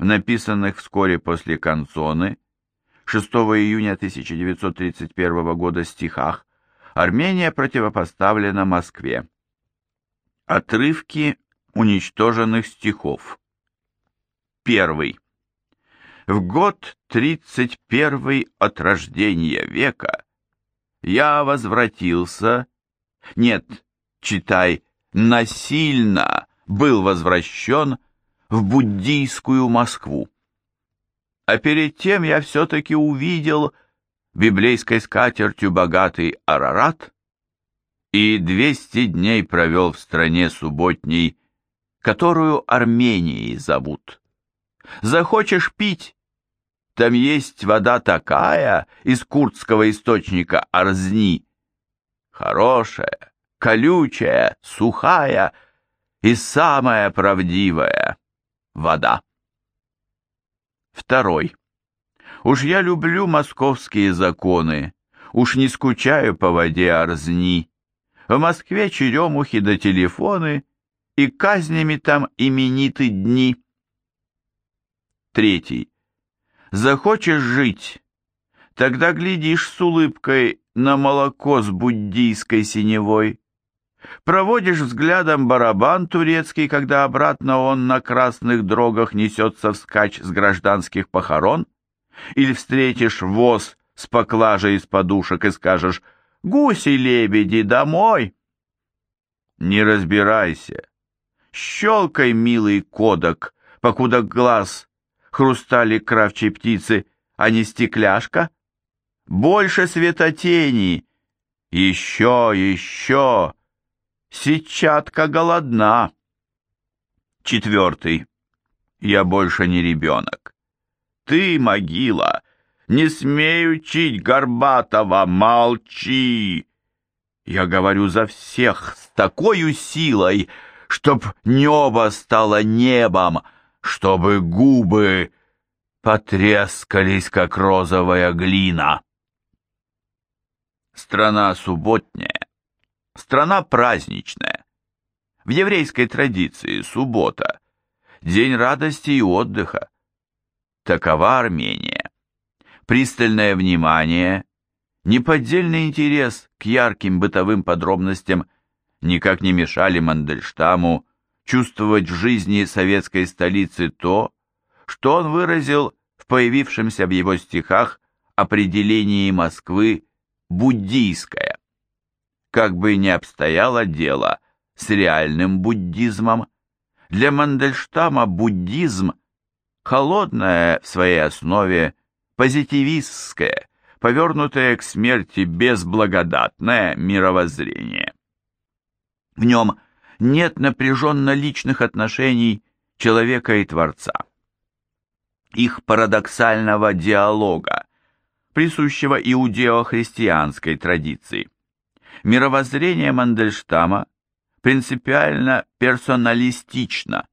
в написанных вскоре после канцоны 6 июня 1931 года стихах Армения противопоставлена Москве. Отрывки уничтоженных стихов. Первый. В год 31 от рождения века я возвратился, нет, читай, насильно был возвращен в буддийскую Москву. А перед тем я все-таки увидел библейской скатертью богатый Арарат и двести дней провел в стране субботней, которую Арменией зовут. Захочешь пить? Там есть вода такая из курдского источника Арзни. Хорошая, колючая, сухая и самая правдивая вода. Второй. Уж я люблю московские законы, уж не скучаю по воде Арзни. В Москве черемухи да телефоны, и казнями там имениты дни. Третий. Захочешь жить, тогда глядишь с улыбкой на молоко с буддийской синевой. Проводишь взглядом барабан турецкий, когда обратно он на красных дрогах несется вскачь с гражданских похорон? Или встретишь воз с поклажей из подушек и скажешь «Гуси-лебеди, домой!» Не разбирайся. Щелкай, милый кодок, покуда глаз хрустали кравчей птицы, а не стекляшка. Больше светотени. Еще, еще. Сетчатка голодна. Четвертый. Я больше не ребенок. Ты, могила, не смей учить Горбатова, молчи. Я говорю за всех с такой силой, чтоб небо стало небом, чтобы губы потрескались, как розовая глина. Страна субботняя, страна праздничная. В еврейской традиции суббота – день радости и отдыха. Такова Армения. Пристальное внимание, неподдельный интерес к ярким бытовым подробностям никак не мешали Мандельштаму чувствовать в жизни советской столицы то, что он выразил в появившемся в его стихах определении Москвы «буддийская». Как бы ни обстояло дело с реальным буддизмом, для Мандельштама буддизм – холодное в своей основе, позитивистское, повернутое к смерти безблагодатное мировоззрение. В нем – нет напряженно личных отношений человека и Творца. Их парадоксального диалога, присущего иудео-христианской традиции. Мировоззрение Мандельштама принципиально персоналистично,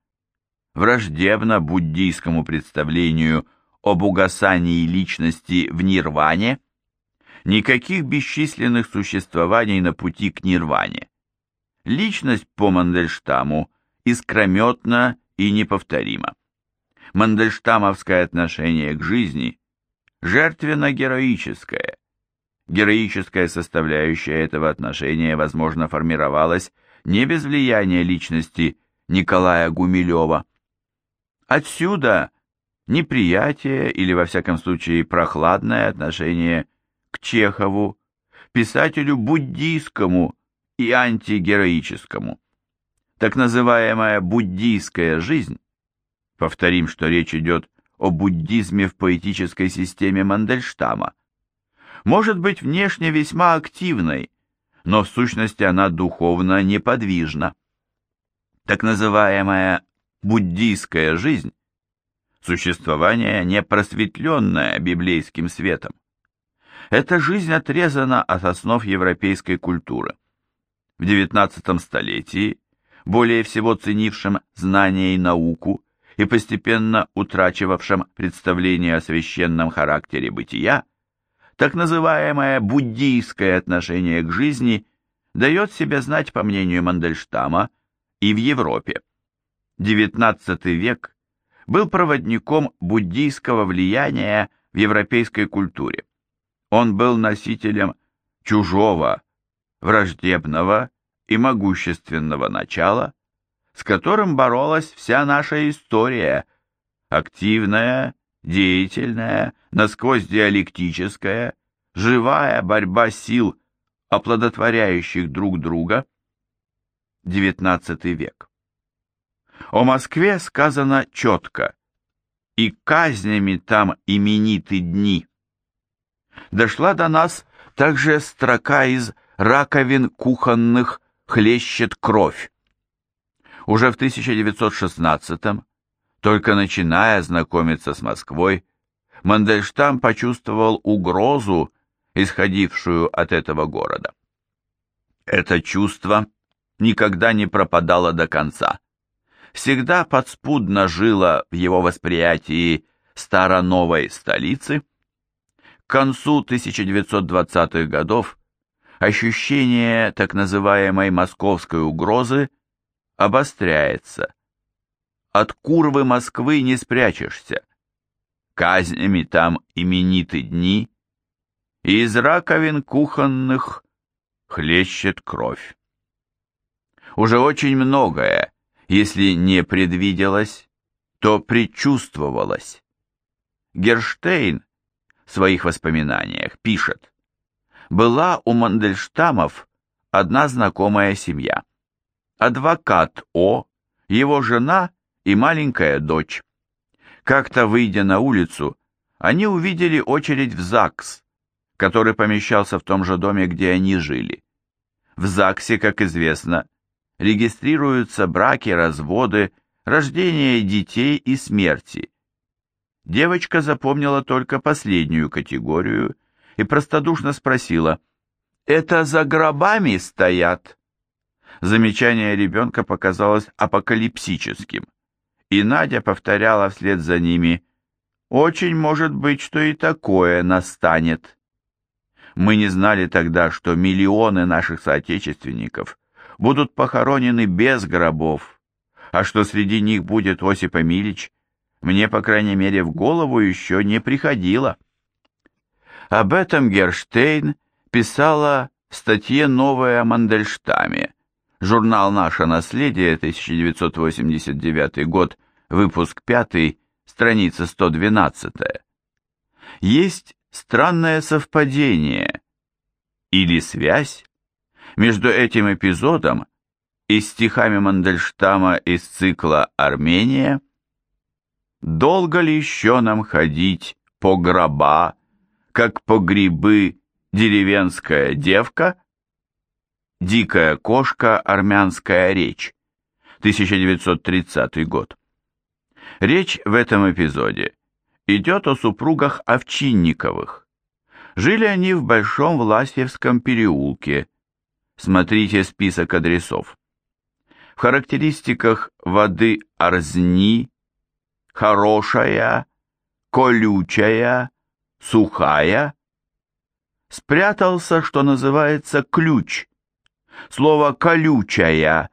враждебно буддийскому представлению об угасании личности в нирване, никаких бесчисленных существований на пути к нирване. Личность по Мандельштаму искрометна и неповторима. Мандельштамовское отношение к жизни жертвенно-героическое. Героическая составляющая этого отношения, возможно, формировалась не без влияния личности Николая Гумилева. Отсюда неприятие или, во всяком случае, прохладное отношение к Чехову, писателю буддийскому, и антигероическому. Так называемая буддийская жизнь, повторим, что речь идет о буддизме в поэтической системе Мандельштама, может быть внешне весьма активной, но в сущности она духовно неподвижна. Так называемая буддийская жизнь – существование непросветленное библейским светом. Эта жизнь отрезана от основ европейской культуры в XIX столетии, более всего ценившим знания и науку и постепенно утрачивавшим представление о священном характере бытия, так называемое буддийское отношение к жизни дает себя знать, по мнению Мандельштама, и в Европе. XIX век был проводником буддийского влияния в европейской культуре. Он был носителем чужого, враждебного и могущественного начала, с которым боролась вся наша история, активная, деятельная, насквозь диалектическая, живая борьба сил, оплодотворяющих друг друга. XIX век. О Москве сказано четко, и казнями там имениты дни. Дошла до нас также строка из раковин кухонных хлещет кровь. Уже в 1916-м, только начиная знакомиться с Москвой, Мандельштам почувствовал угрозу, исходившую от этого города. Это чувство никогда не пропадало до конца. Всегда подспудно жило в его восприятии старо-новой столицы. К концу 1920-х годов ощущение так называемой московской угрозы обостряется. От курвы Москвы не спрячешься. Казнями там имениты дни, и из раковин кухонных хлещет кровь. Уже очень многое, если не предвиделось, то предчувствовалось. Герштейн в своих воспоминаниях пишет, «Была у Мандельштамов одна знакомая семья. Адвокат О, его жена и маленькая дочь. Как-то выйдя на улицу, они увидели очередь в ЗАГС, который помещался в том же доме, где они жили. В ЗАГСе, как известно, регистрируются браки, разводы, рождение детей и смерти. Девочка запомнила только последнюю категорию и простодушно спросила, «Это за гробами стоят?» Замечание ребенка показалось апокалипсическим, и Надя повторяла вслед за ними, «Очень может быть, что и такое настанет». Мы не знали тогда, что миллионы наших соотечественников будут похоронены без гробов, а что среди них будет Осип Эмилич, мне, по крайней мере, в голову еще не приходило. Об этом Герштейн писала в статье «Новое о Мандельштаме», журнал «Наше наследие», 1989 год, выпуск 5, страница 112. Есть странное совпадение или связь между этим эпизодом и стихами Мандельштама из цикла «Армения» «Долго ли еще нам ходить по гроба, как по грибы деревенская девка?» «Дикая кошка. Армянская речь», 1930 год. Речь в этом эпизоде идет о супругах Овчинниковых. Жили они в Большом Власьевском переулке, Смотрите список адресов. В характеристиках воды Арзни, хорошая, колючая, сухая, спрятался, что называется, ключ. Слово «колючая»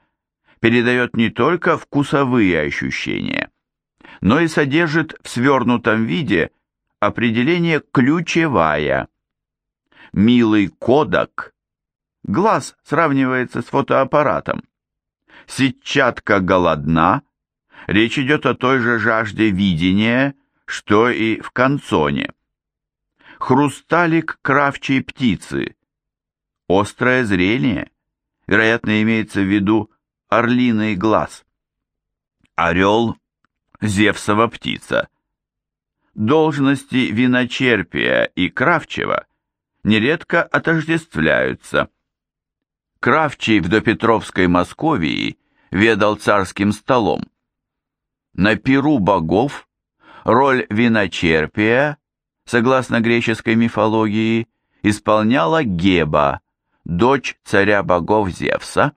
передает не только вкусовые ощущения, но и содержит в свернутом виде определение «ключевая». Милый кодак Глаз сравнивается с фотоаппаратом. Сетчатка голодна. Речь идет о той же жажде видения, что и в канцоне. Хрусталик кравчей птицы. Острое зрение. Вероятно, имеется в виду орлиный глаз. Орел – Зевсова птица. Должности виночерпия и кравчего нередко отождествляются – Кравчий в допетровской Московии ведал царским столом. На пиру богов роль виночерпия, согласно греческой мифологии, исполняла Геба, дочь царя богов Зевса,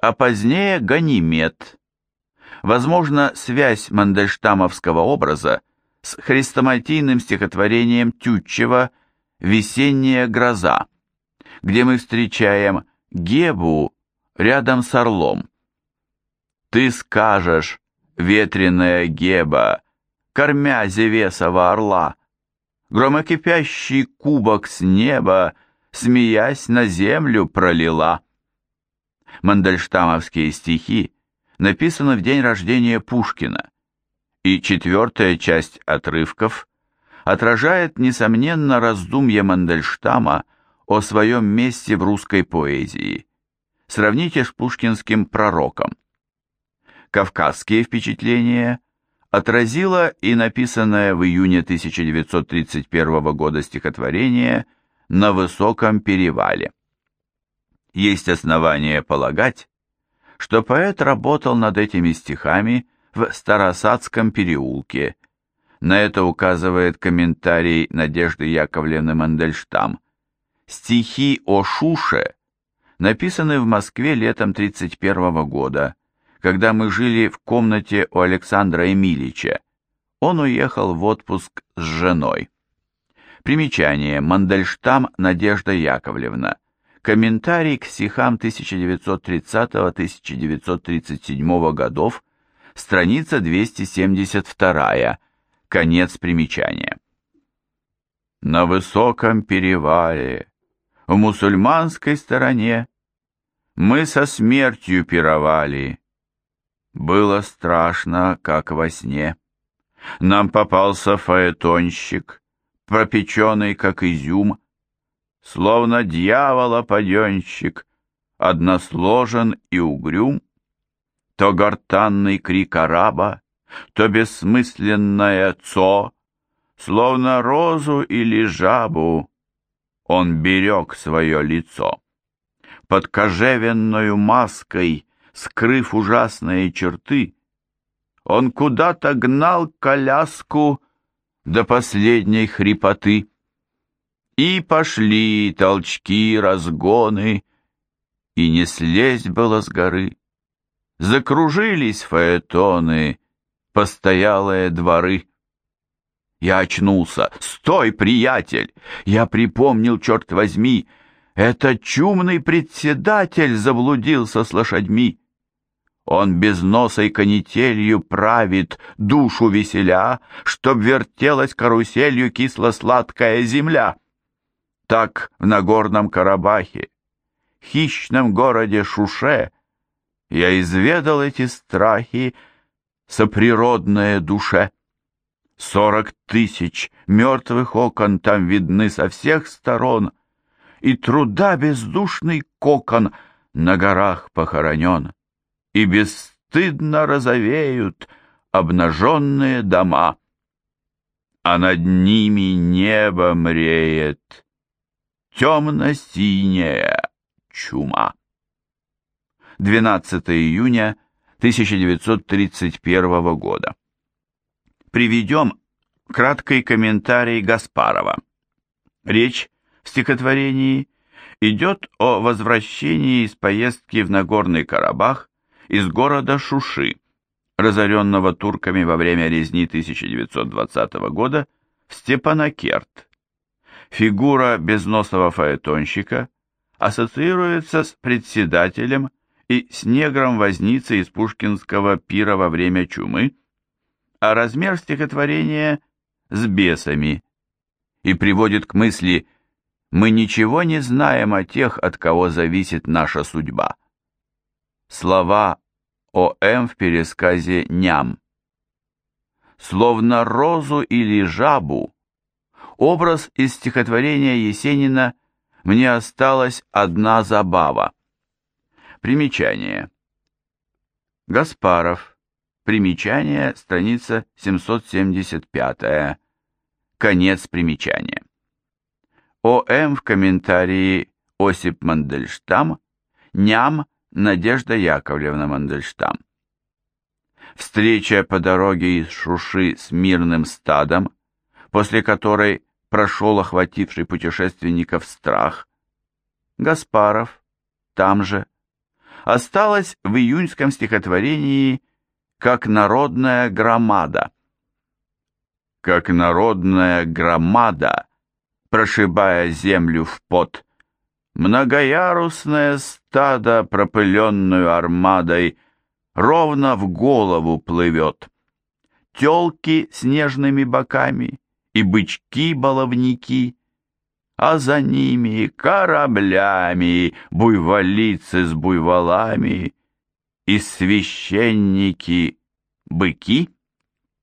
а позднее Ганимед. Возможно, связь мандельштамовского образа с хрестоматийным стихотворением Тютчева «Весенняя гроза», где мы встречаем Гебу рядом с орлом. Ты скажешь, ветреная Геба, кормя Зевесова орла, громокипящий кубок с неба, смеясь, на землю пролила. Мандельштамовские стихи написаны в день рождения Пушкина, и четвертая часть отрывков отражает, несомненно, раздумье Мандельштама о своем месте в русской поэзии. Сравните с пушкинским пророком. Кавказские впечатления отразило и написанное в июне 1931 года стихотворение «На высоком перевале». Есть основания полагать, что поэт работал над этими стихами в Старосадском переулке. На это указывает комментарий Надежды Яковлевны Мандельштам. Стихи о Шуше написаны в Москве летом 1931 года, когда мы жили в комнате у Александра Эмилича. Он уехал в отпуск с женой. Примечание. Мандельштам Надежда Яковлевна. Комментарий к стихам 1930-1937 годов, страница 272, конец примечания. На высоком перевале, в мусульманской стороне, мы со смертью пировали. Было страшно, как во сне. Нам попался фаэтонщик, пропеченный, как изюм, словно дьявола паденщик, односложен и угрюм, то гортанный крик араба, то бессмысленное цо, словно розу или жабу, он берег свое лицо. Под кожевенную маской скрыв ужасные черты, он куда-то гнал коляску до последней хрипоты. И пошли толчки, разгоны, и не слезть было с горы. Закружились фаэтоны, постоялые дворы. Я очнулся. «Стой, приятель!» Я припомнил, черт возьми, это чумный председатель заблудился с лошадьми. Он без носа и канителью правит, душу веселя, Чтоб вертелась каруселью кисло-сладкая земля. Так в Нагорном Карабахе, хищном городе Шуше, Я изведал эти страхи, соприродное душе. Сорок тысяч мертвых окон там видны со всех сторон, И труда бездушный кокон на горах похоронен и бесстыдно розовеют обнаженные дома, а над ними небо мреет, темно-синяя чума. 12 июня 1931 года. Приведем краткий комментарий Гаспарова. Речь в стихотворении идет о возвращении из поездки в Нагорный Карабах из города Шуши, разоренного турками во время резни 1920 года в Степанакерт. Фигура безносого фаэтонщика ассоциируется с председателем и с негром-возницей из пушкинского пира во время чумы, а размер стихотворения с бесами и приводит к мысли «мы ничего не знаем о тех, от кого зависит наша судьба». Слова О.М. в пересказе «Ням». Словно розу или жабу, образ из стихотворения Есенина «Мне осталась одна забава». Примечание. Гаспаров. Примечание, страница 775. Конец примечания. О.М. в комментарии Осип Мандельштам «Ням» Надежда Яковлевна Мандельштам. Встреча по дороге из Шуши с мирным стадом, после которой прошел охвативший путешественников страх. Гаспаров, там же, осталась в июньском стихотворении «Как народная громада». Как народная громада, прошибая землю в пот, Многоярусное стадо, пропыленную армадой, ровно в голову плывет. Телки с нежными боками и бычки-баловники, а за ними кораблями буйволицы с буйволами и священники-быки.